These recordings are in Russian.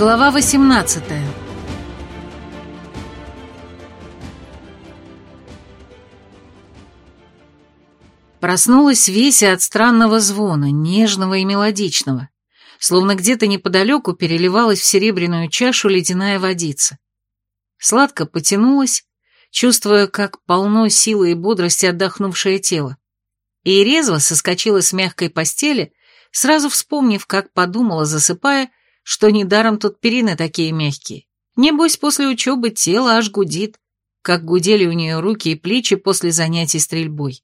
Глава 18 Проснулась Веся от странного звона, нежного и мелодичного, словно где-то неподалеку переливалась в серебряную чашу ледяная водица. Сладко потянулась, чувствуя, как полно силы и бодрости отдохнувшее тело, и резво соскочила с мягкой постели, сразу вспомнив, как подумала, засыпая, что недаром тут перины такие мягкие. Небось, после учебы тело аж гудит, как гудели у нее руки и плечи после занятий стрельбой.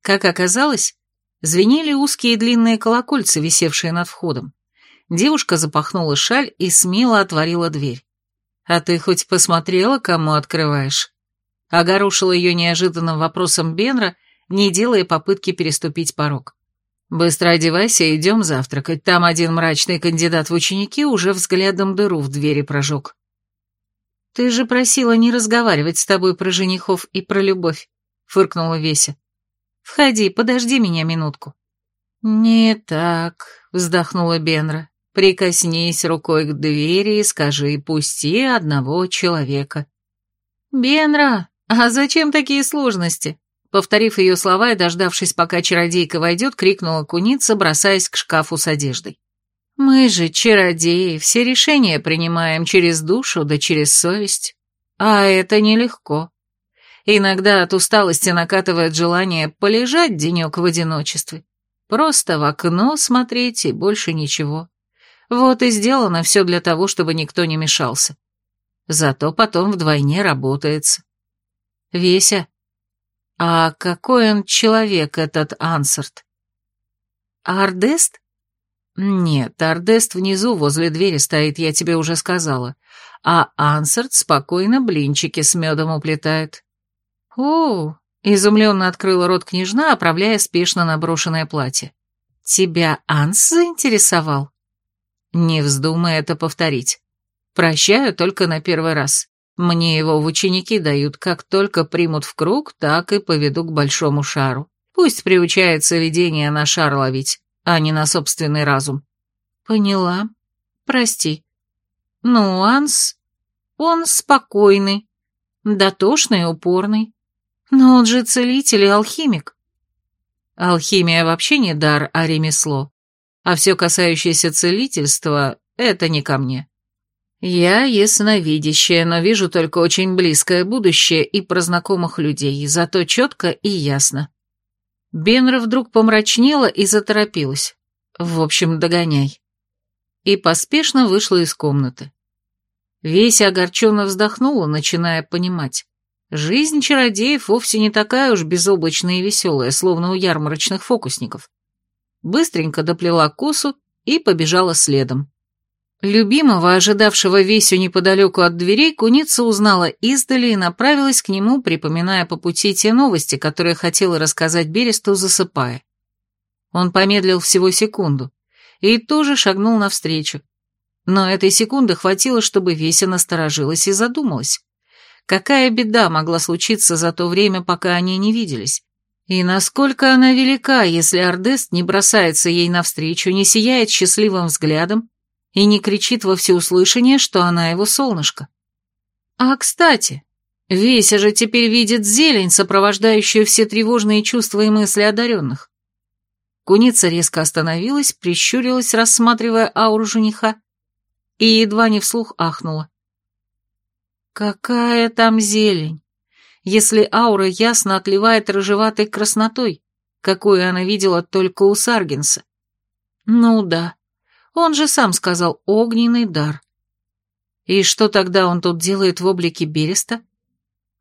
Как оказалось, звенели узкие длинные колокольцы, висевшие над входом. Девушка запахнула шаль и смело отворила дверь. «А ты хоть посмотрела, кому открываешь?» Огорошила ее неожиданным вопросом Бенра, не делая попытки переступить порог. «Быстро одевайся идем завтракать. Там один мрачный кандидат в ученики уже взглядом дыру в двери прожег». «Ты же просила не разговаривать с тобой про женихов и про любовь», — фыркнула Веся. «Входи, подожди меня минутку». «Не так», — вздохнула Бенра. «Прикоснись рукой к двери и скажи, пусти одного человека». «Бенра, а зачем такие сложности?» Повторив ее слова и дождавшись, пока чародейка войдет, крикнула куница, бросаясь к шкафу с одеждой. «Мы же, чародеи, все решения принимаем через душу да через совесть. А это нелегко. Иногда от усталости накатывает желание полежать денек в одиночестве. Просто в окно смотреть и больше ничего. Вот и сделано все для того, чтобы никто не мешался. Зато потом вдвойне работается. Веся, а какой он человек, этот Ансарт? Ардест? Нет, Ардест внизу, возле двери стоит, я тебе уже сказала. А Ансарт спокойно блинчики с медом уплетает. О, изумленно открыла рот княжна, оправляя спешно наброшенное платье. Тебя Анс заинтересовал? Не вздумай это повторить. Прощаю только на первый раз. Мне его в ученики дают, как только примут в круг, так и поведу к большому шару. Пусть приучается видение на шар ловить, а не на собственный разум. Поняла. Прости. Ну, Анс, он спокойный, дотошный и упорный. Но он же целитель и алхимик. Алхимия вообще не дар, а ремесло. А все касающееся целительства — это не ко мне. Я ясновидящая, но вижу только очень близкое будущее и про знакомых людей, зато четко и ясно. Бенра вдруг помрачнела и заторопилась. В общем, догоняй. И поспешно вышла из комнаты. Веся огорченно вздохнула, начиная понимать. Жизнь чародеев вовсе не такая уж безоблачная и веселая, словно у ярмарочных фокусников. Быстренько доплела косу и побежала следом. Любимого, ожидавшего Весю неподалеку от дверей, куница узнала издали и направилась к нему, припоминая по пути те новости, которые хотела рассказать Бересту, засыпая. Он помедлил всего секунду и тоже шагнул навстречу. Но этой секунды хватило, чтобы Веся насторожилась и задумалась. Какая беда могла случиться за то время, пока они не виделись? И насколько она велика, если Ордест не бросается ей навстречу, не сияет счастливым взглядом, и не кричит во всеуслышание, что она его солнышко. А, кстати, Веся же теперь видит зелень, сопровождающую все тревожные чувства и мысли одаренных. Куница резко остановилась, прищурилась, рассматривая ауру жениха, и едва не вслух ахнула. Какая там зелень, если аура ясно отливает рыжеватой краснотой, какую она видела только у Саргинса. Ну да, он же сам сказал «огненный дар». И что тогда он тут делает в облике Береста?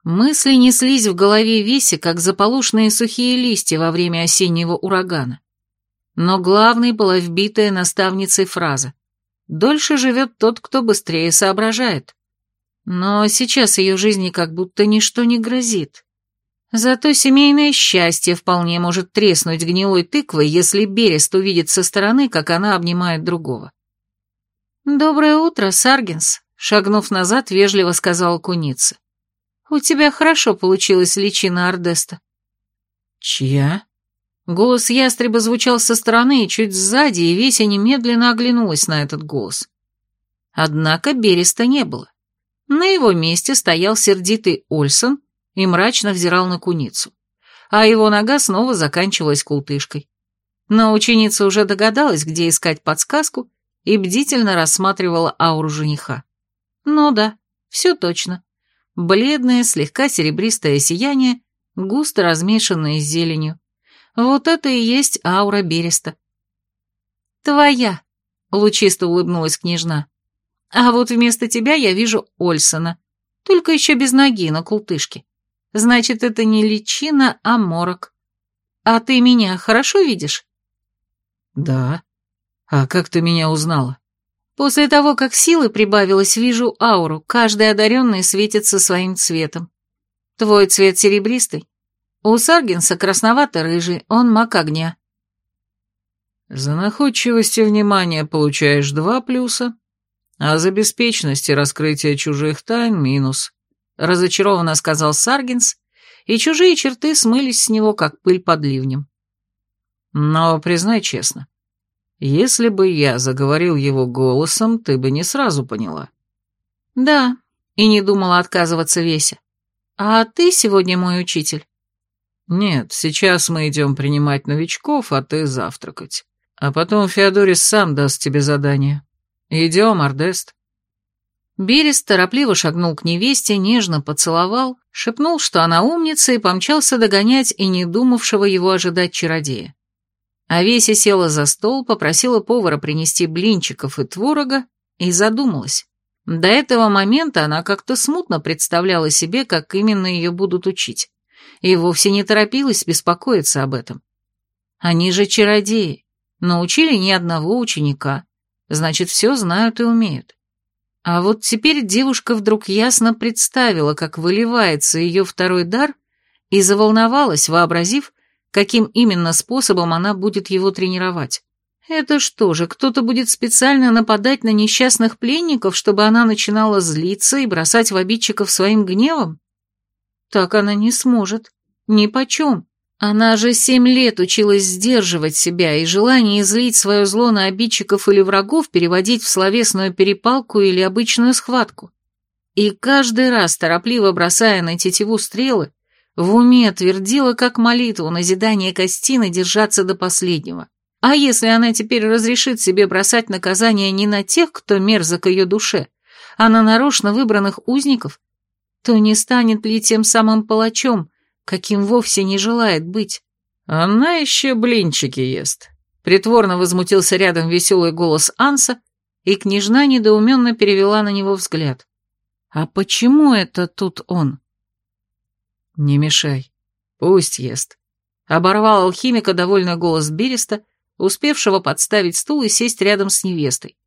Мысли неслись в голове Виси, как заполошенные сухие листья во время осеннего урагана. Но главной была вбитая наставницей фраза «Дольше живет тот, кто быстрее соображает». Но сейчас ее жизни как будто ничто не грозит. Зато семейное счастье вполне может треснуть гнилой тыквой, если Берест увидит со стороны, как она обнимает другого. «Доброе утро, Саргинс», — шагнув назад, вежливо сказала куница. «У тебя хорошо получилась личина Ардеста». «Чья?» Голос ястреба звучал со стороны и чуть сзади, и Веся немедленно оглянулась на этот голос. Однако Береста не было. На его месте стоял сердитый Ольсон и мрачно взирал на куницу, а его нога снова заканчивалась култышкой. Но ученица уже догадалась, где искать подсказку, и бдительно рассматривала ауру жениха. Ну да, все точно. Бледное, слегка серебристое сияние, густо размешанное с зеленью. Вот это и есть аура Береста. «Твоя», — лучисто улыбнулась княжна. «А вот вместо тебя я вижу Ольсона, только еще без ноги на култышке. Значит, это не личина, а морок. А ты меня хорошо видишь?» «Да. А как ты меня узнала?» «После того, как силы прибавилось, вижу ауру, каждый одаренный светится своим цветом. Твой цвет серебристый, у Саргинса красновато-рыжий, он маг огня. За находчивость и внимание получаешь два плюса, а за беспечность и раскрытие чужих тайн минус, разочарованно сказал Саргинс, и чужие черты смылись с него, как пыль под ливнем. Но, признай честно, если бы я заговорил его голосом, ты бы не сразу поняла. Да, и не думала отказываться Веся. А ты сегодня мой учитель? «Нет, сейчас мы идем принимать новичков, а ты завтракать. А потом Феодорис сам даст тебе задание. Идем, Ардест». Берес торопливо шагнул к невесте, нежно поцеловал, шепнул, что она умница, и помчался догонять и не думавшего его ожидать чародея. Овеся села за стол, попросила повара принести блинчиков и творога и задумалась. До этого момента она как-то смутно представляла себе, как именно ее будут учить и вовсе не торопилась беспокоиться об этом. Они же чародеи, научили ни одного ученика, значит, все знают и умеют. А вот теперь девушка вдруг ясно представила, как выливается ее второй дар, и заволновалась, вообразив, каким именно способом она будет его тренировать. Это что же, кто-то будет специально нападать на несчастных пленников, чтобы она начинала злиться и бросать в обидчиков своим гневом? Так она не сможет. Ни почем. Она же семь лет училась сдерживать себя, и желание излить свое зло на обидчиков или врагов переводить в словесную перепалку или обычную схватку. И каждый раз, торопливо бросая на тетиву стрелы, в уме твердила как молитву назидание Костины держаться до последнего. А если она теперь разрешит себе бросать наказание не на тех, кто мерзок ее душе, а на нарочно выбранных узников, то не станет ли тем самым палачом, каким вовсе не желает быть? Она еще блинчики ест. Притворно возмутился рядом веселый голос Анса, и княжна недоуменно перевела на него взгляд. А почему это тут он? Не мешай, пусть ест. Оборвал алхимика довольный голос Береста, успевшего подставить стул и сесть рядом с невестой,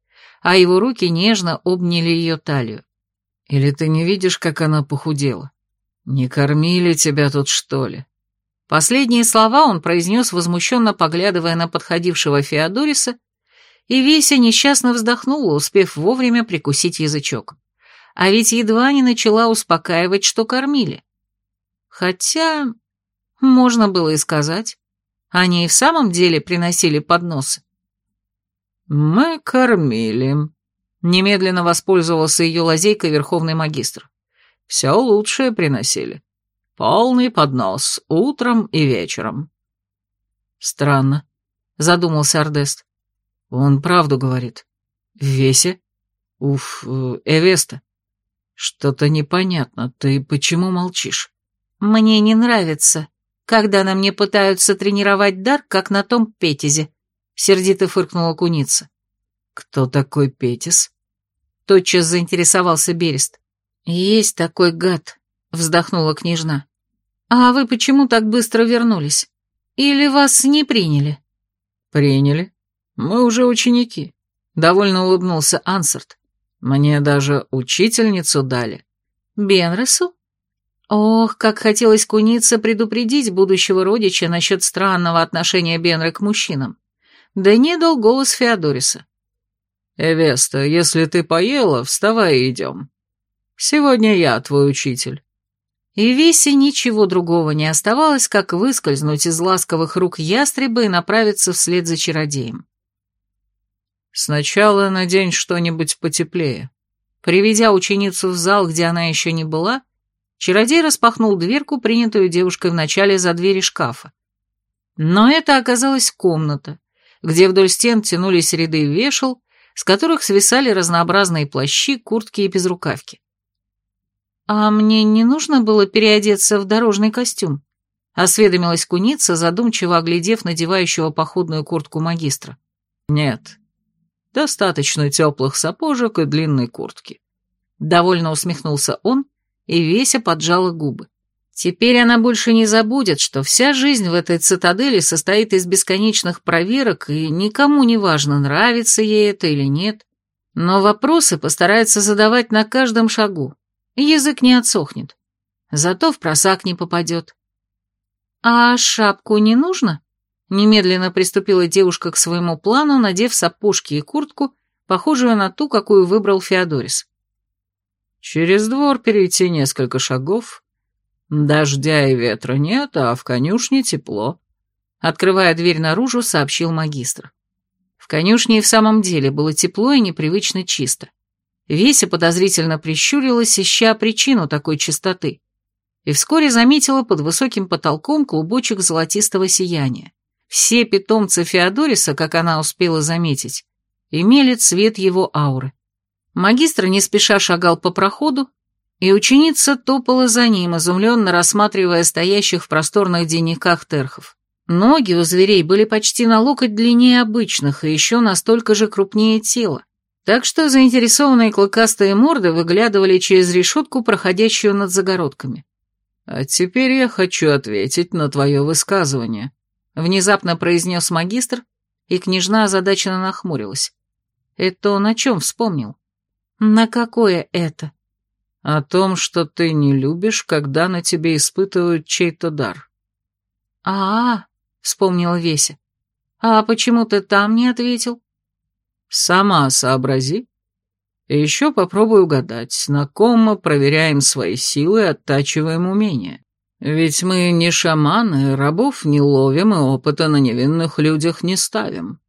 а его руки нежно обняли ее талию. Или ты не видишь, как она похудела? Не кормили тебя тут, что ли?» Последние слова он произнес, возмущенно поглядывая на подходившего Феодориса, и Веся несчастно вздохнула, успев вовремя прикусить язычок. А ведь едва не начала успокаивать, что кормили. Хотя, можно было и сказать, они и в самом деле приносили подносы. «Мы кормили», Немедленно воспользовался ее лазейкой верховный магистр. Все лучшее приносили. Полный поднос, утром и вечером. Странно, задумался Ардест. Он правду говорит. В весе? Уф, Эвеста. Что-то непонятно, ты почему молчишь? Мне не нравится, когда на мне пытаются тренировать дар, как на том Петизе, сердито фыркнула куница. «Кто такой Петис?» Тотчас заинтересовался Берест. «Есть такой гад», — вздохнула княжна. «А вы почему так быстро вернулись? Или вас не приняли?» «Приняли. Мы уже ученики», — довольно улыбнулся Ансарт. «Мне даже учительницу дали». «Бенресу?» Ох, как хотелось кунице предупредить будущего родича насчет странного отношения Бенры к мужчинам. Да не дал голос Феодориса. «Эвеста, если ты поела, вставай и идем. Сегодня я твой учитель». И Весе ничего другого не оставалось, как выскользнуть из ласковых рук ястреба и направиться вслед за чародеем. Сначала надень что-нибудь потеплее. Приведя ученицу в зал, где она еще не была, чародей распахнул дверку, принятую девушкой вначале за двери шкафа. Но это оказалась комната, где вдоль стен тянулись ряды вешал, с которых свисали разнообразные плащи, куртки и безрукавки. «А мне не нужно было переодеться в дорожный костюм?» — осведомилась куница, задумчиво оглядев надевающего походную куртку магистра. «Нет, достаточно теплых сапожек и длинной куртки». Довольно усмехнулся он, и Веся поджала губы. Теперь она больше не забудет, что вся жизнь в этой цитадели состоит из бесконечных проверок, и никому не важно, нравится ей это или нет. Но вопросы постарается задавать на каждом шагу. Язык не отсохнет. Зато в просак не попадет. «А шапку не нужно?» Немедленно приступила девушка к своему плану, надев сапожки и куртку, похожую на ту, какую выбрал Феодорис. «Через двор перейти несколько шагов, «Дождя и ветра нет, а в конюшне тепло», — открывая дверь наружу, сообщил магистр. В конюшне и в самом деле было тепло и непривычно чисто. Веся подозрительно прищурилась, ища причину такой чистоты, и вскоре заметила под высоким потолком клубочек золотистого сияния. Все питомцы Феодориса, как она успела заметить, имели цвет его ауры. Магистр не спеша шагал по проходу, и ученица топала за ним, изумленно рассматривая стоящих в просторных денниках терхов. Ноги у зверей были почти на локоть длиннее обычных и еще настолько же крупнее тела, так что заинтересованные клыкастые морды выглядывали через решетку, проходящую над загородками. «А теперь я хочу ответить на твое высказывание», — внезапно произнес магистр, и княжна озадаченно нахмурилась. «Это он о чем вспомнил?» «На какое это?» О том, что ты не любишь, когда на тебе испытывают чей-то дар. А, -а, -а вспомнила Веся. А почему ты там не ответил? Сама сообрази. И еще попробуй угадать, на ком мы проверяем свои силы и оттачиваем умения. Ведь мы не шаманы, рабов не ловим и опыта на невинных людях не ставим.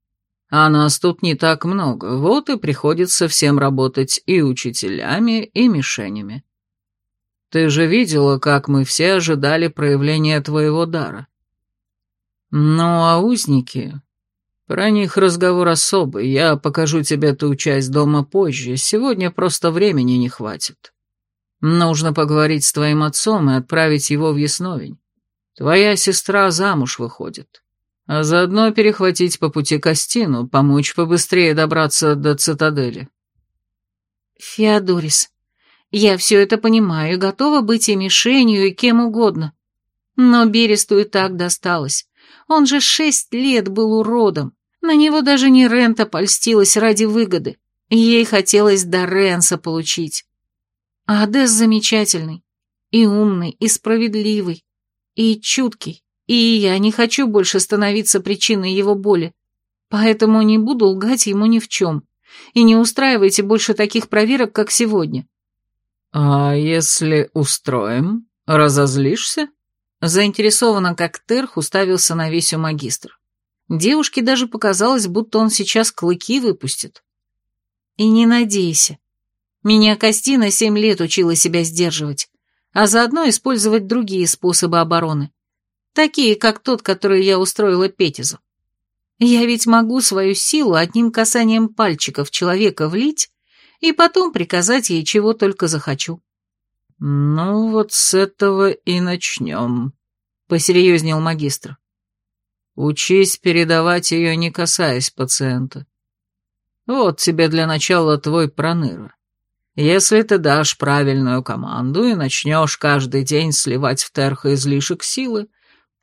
А нас тут не так много, вот и приходится всем работать и учителями, и мишенями. Ты же видела, как мы все ожидали проявления твоего дара. Ну, а узники... Про них разговор особый, я покажу тебе ту часть дома позже, сегодня просто времени не хватит. Нужно поговорить с твоим отцом и отправить его в Ясновень. Твоя сестра замуж выходит а заодно перехватить по пути Костину, помочь побыстрее добраться до цитадели. Феодорис, я все это понимаю готова быть и мишенью, и кем угодно. Но Бересту и так досталось. Он же шесть лет был уродом. На него даже не Рента польстилась ради выгоды. Ей хотелось до Ренса получить. А Адес замечательный. И умный, и справедливый, и чуткий. И я не хочу больше становиться причиной его боли, поэтому не буду лгать ему ни в чем. И не устраивайте больше таких проверок, как сегодня». «А если устроим, разозлишься?» Заинтересованно, как Терх уставился на Весю магистр. Девушке даже показалось, будто он сейчас клыки выпустит. «И не надейся. Меня Костина семь лет учила себя сдерживать, а заодно использовать другие способы обороны. Такие, как тот, который я устроила Петизу. Я ведь могу свою силу одним касанием пальчиков человека влить и потом приказать ей чего только захочу. «Ну вот с этого и начнем», — посерьезнел магистр. «Учись передавать ее, не касаясь пациента. Вот тебе для начала твой проныра. Если ты дашь правильную команду и начнешь каждый день сливать в терха излишек силы,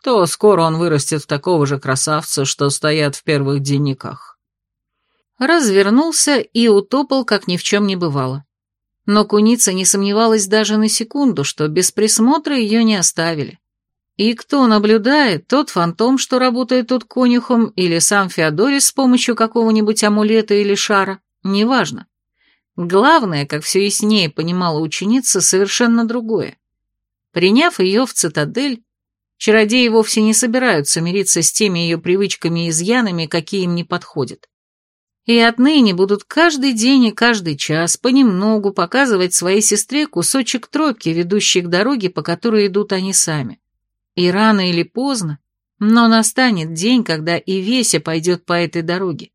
то скоро он вырастет в такого же красавца, что стоят в первых денниках. Развернулся и утопал, как ни в чем не бывало. Но куница не сомневалась даже на секунду, что без присмотра ее не оставили. И кто наблюдает, тот фантом, что работает тут конюхом, или сам Феодорис с помощью какого-нибудь амулета или шара, неважно. Главное, как все яснее понимала ученица, совершенно другое. Приняв ее в цитадель, Чародеи вовсе не собираются мириться с теми ее привычками и изъянами, какие им не подходят. И отныне будут каждый день и каждый час понемногу показывать своей сестре кусочек тропки, ведущей к дороге, по которой идут они сами. И рано или поздно, но настанет день, когда и Веся пойдет по этой дороге.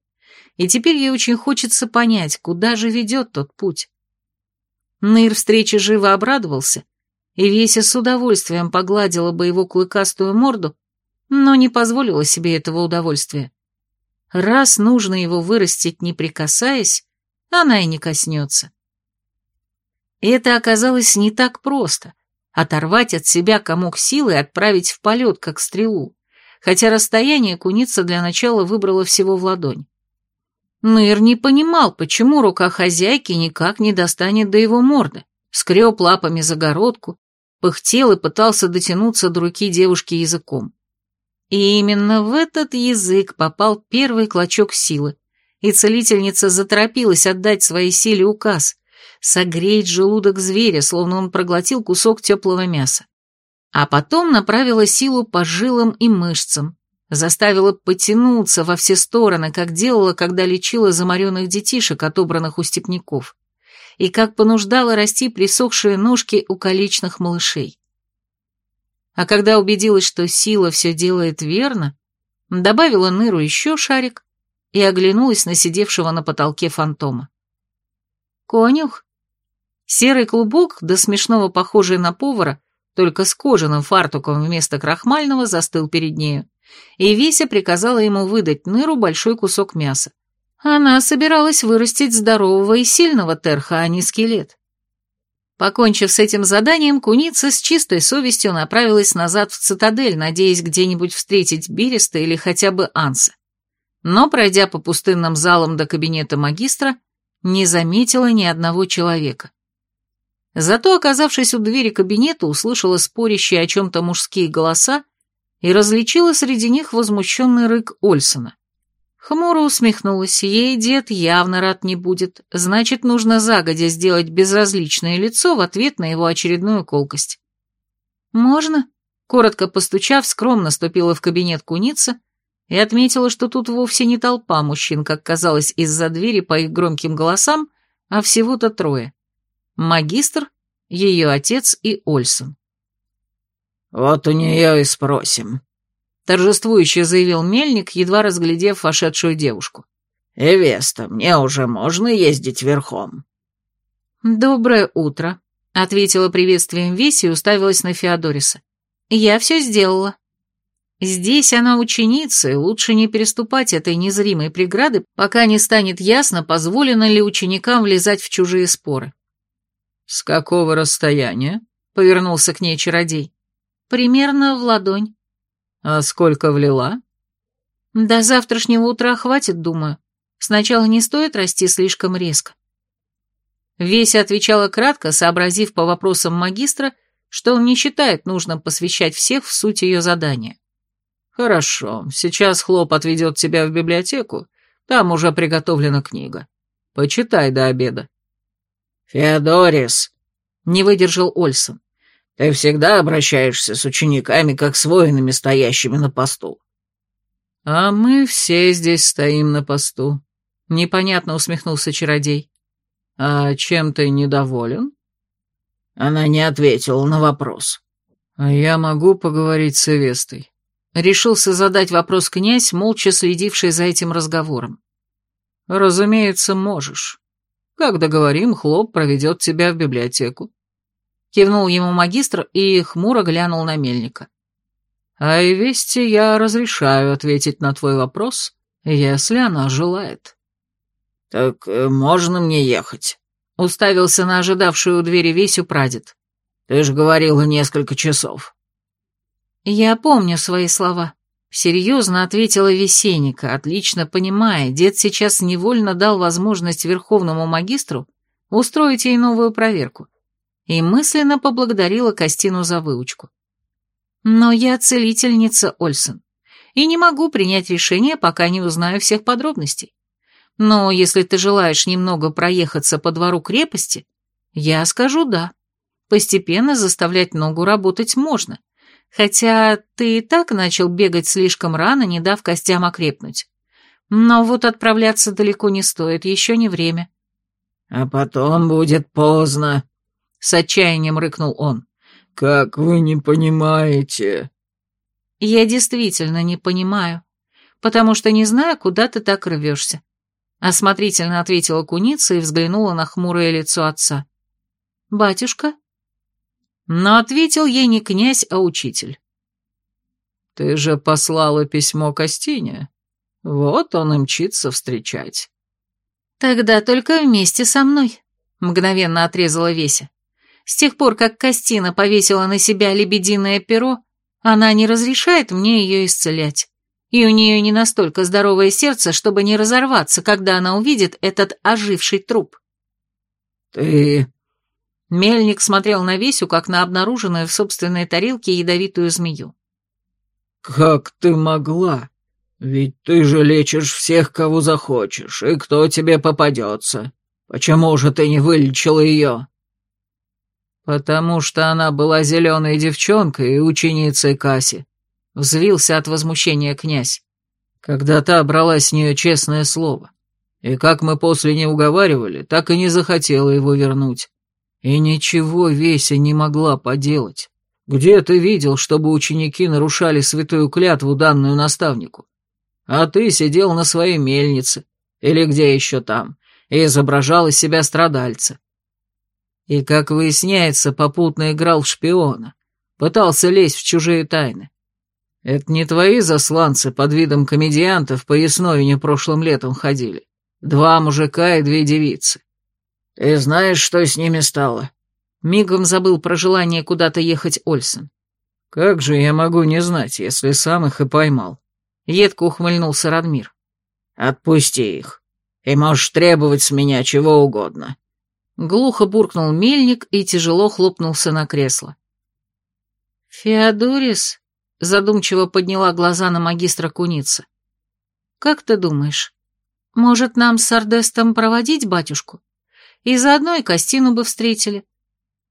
И теперь ей очень хочется понять, куда же ведет тот путь. Ныр встрече живо обрадовался, и Веся с удовольствием погладила бы его клыкастую морду, но не позволила себе этого удовольствия. Раз нужно его вырастить, не прикасаясь, она и не коснется. Это оказалось не так просто — оторвать от себя комок силы и отправить в полет, как стрелу, хотя расстояние куница для начала выбрала всего в ладонь. Ныр не понимал, почему рука хозяйки никак не достанет до его морды, скреб лапами загородку, пыхтел и пытался дотянуться до руки девушки языком. И именно в этот язык попал первый клочок силы, и целительница заторопилась отдать своей силе указ — согреть желудок зверя, словно он проглотил кусок теплого мяса. А потом направила силу по жилам и мышцам, заставила потянуться во все стороны, как делала, когда лечила заморенных детишек, отобранных у степняков и как понуждала расти присохшие ножки у колечных малышей. А когда убедилась, что сила все делает верно, добавила ныру еще шарик и оглянулась на сидевшего на потолке фантома. «Конюх?» Серый клубок, до смешного похожий на повара, только с кожаным фартуком вместо крахмального, застыл перед нею, и Вися приказала ему выдать ныру большой кусок мяса. Она собиралась вырастить здорового и сильного терха, а не скелет. Покончив с этим заданием, куница с чистой совестью направилась назад в цитадель, надеясь где-нибудь встретить Биреста или хотя бы Анса. Но, пройдя по пустынным залам до кабинета магистра, не заметила ни одного человека. Зато, оказавшись у двери кабинета, услышала спорящие о чем-то мужские голоса и различила среди них возмущенный рык Ольсона. Хмуро усмехнулась, ей дед явно рад не будет, значит, нужно загодя сделать безразличное лицо в ответ на его очередную колкость. «Можно?» Коротко постучав, скромно ступила в кабинет куница и отметила, что тут вовсе не толпа мужчин, как казалось из-за двери по их громким голосам, а всего-то трое. Магистр, ее отец и Ольсон. «Вот у нее и спросим», торжествующе заявил мельник, едва разглядев вошедшую девушку. «Эвеста, мне уже можно ездить верхом?» «Доброе утро», — ответила приветствием Веси и уставилась на Феодориса. «Я все сделала». Здесь она ученица, и лучше не переступать этой незримой преграды, пока не станет ясно, позволено ли ученикам влезать в чужие споры. «С какого расстояния?» — повернулся к ней чародей. «Примерно в ладонь». «А сколько влила?» «До завтрашнего утра хватит, думаю. Сначала не стоит расти слишком резко». Веся отвечала кратко, сообразив по вопросам магистра, что он не считает нужным посвящать всех в суть ее задания. «Хорошо, сейчас Хлоп отведет тебя в библиотеку, там уже приготовлена книга. Почитай до обеда». «Феодорис», — не выдержал Ольсон. Ты всегда обращаешься с учениками, как с воинами, стоящими на посту». «А мы все здесь стоим на посту», — непонятно усмехнулся чародей. «А чем ты недоволен?» Она не ответила на вопрос. «А я могу поговорить с Эвестой?» Решился задать вопрос князь, молча следивший за этим разговором. «Разумеется, можешь. Как договорим, Хлоп проведет тебя в библиотеку. Кивнул ему магистр и хмуро глянул на мельника. А и вести я разрешаю ответить на твой вопрос, если она желает. Так э, можно мне ехать? Уставился на ожидавшую у двери Весю прадед. Ты же говорила несколько часов. Я помню свои слова. Серьезно ответила Весенника, отлично понимая, дед сейчас невольно дал возможность верховному магистру устроить ей новую проверку и мысленно поблагодарила Костину за выучку. «Но я целительница, Ольсон, и не могу принять решение, пока не узнаю всех подробностей. Но если ты желаешь немного проехаться по двору крепости, я скажу «да». Постепенно заставлять ногу работать можно, хотя ты и так начал бегать слишком рано, не дав костям окрепнуть. Но вот отправляться далеко не стоит, еще не время. А потом будет поздно, — с отчаянием рыкнул он. Как вы не понимаете? Я действительно не понимаю, потому что не знаю, куда ты так рвешься. Осмотрительно ответила куница и взглянула на хмурое лицо отца. «Батюшка?» Но ответил ей не князь, а учитель. «Ты же послала письмо Костине. Вот он и мчится встречать». «Тогда только вместе со мной», — мгновенно отрезала Веся. «С тех пор, как Костина повесила на себя лебединое перо, она не разрешает мне ее исцелять. И у нее не настолько здоровое сердце, чтобы не разорваться, когда она увидит этот оживший труп». «Ты Мельник смотрел на Весю, как на обнаруженную в собственной тарелке ядовитую змею. «Как ты могла? Ведь ты же лечишь всех, кого захочешь, и кто тебе попадется. Почему же ты не вылечила ее?» «Потому что она была зеленой девчонкой и ученицей Касси», — взвился от возмущения князь. «Когда та брала с нее честное слово. И как мы после не уговаривали, так и не захотела его вернуть. И ничего Веся не могла поделать. Где ты видел, чтобы ученики нарушали святую клятву, данную наставнику? А ты сидел на своей мельнице, или где еще там, и изображал из себя страдальца. И, как выясняется, попутно играл в шпиона, пытался лезть в чужие тайны. Это не твои засланцы под видом комедиантов по Ясновине прошлым летом ходили. Два мужика и две девицы. «Ты знаешь, что с ними стало?» Мигом забыл про желание куда-то ехать Ольсен. «Как же я могу не знать, если сам их и поймал?» Едко ухмыльнулся Радмир. «Отпусти их, и можешь требовать с меня чего угодно». Глухо буркнул мельник и тяжело хлопнулся на кресло. «Феодорис?» — задумчиво подняла глаза на магистра куницы. «Как ты думаешь, может нам с Ардестом проводить батюшку?» И заодно и Костину бы встретили.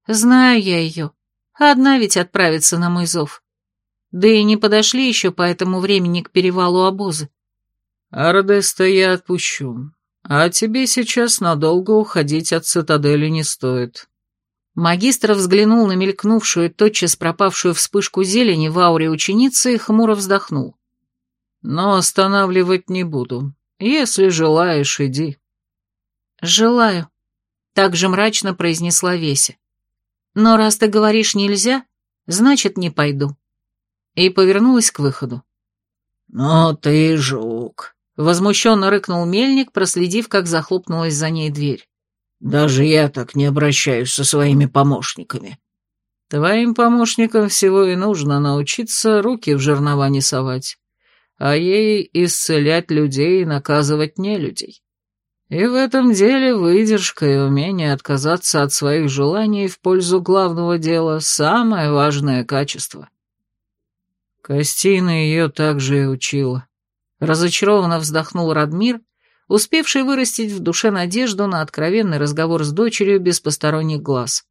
Знаю я ее. Одна ведь отправится на мой зов. Да и не подошли еще по этому времени к перевалу обозы. Ардеста я отпущу. А тебе сейчас надолго уходить от цитадели не стоит. Магистр взглянул на мелькнувшую, тотчас пропавшую вспышку зелени в ауре ученицы и хмуро вздохнул. Но останавливать не буду. Если желаешь, иди. Желаю, так же мрачно произнесла Веся. «Но раз ты говоришь нельзя, значит, не пойду». И повернулась к выходу. «Ну ты жук», — возмущенно рыкнул мельник, проследив, как захлопнулась за ней дверь. «Даже я так не обращаюсь со своими помощниками». «Твоим помощникам всего и нужно научиться руки в жернова не совать, а ей исцелять людей и наказывать нелюдей. И в этом деле выдержка и умение отказаться от своих желаний в пользу главного дела – самое важное качество. Костина ее также и учила. Разочарованно вздохнул Радмир, успевший вырастить в душе надежду на откровенный разговор с дочерью без посторонних глаз.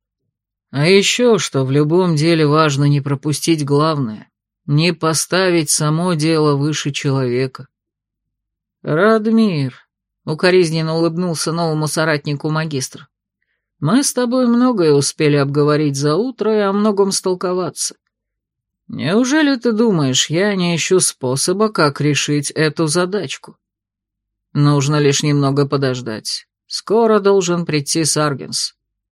А еще, что в любом деле важно не пропустить главное, не поставить само дело выше человека. Радмир, Укоризненно улыбнулся новому соратнику магистр. «Мы с тобой многое успели обговорить за утро и о многом столковаться. Неужели ты думаешь, я не ищу способа, как решить эту задачку? Нужно лишь немного подождать. Скоро должен прийти Саргенс.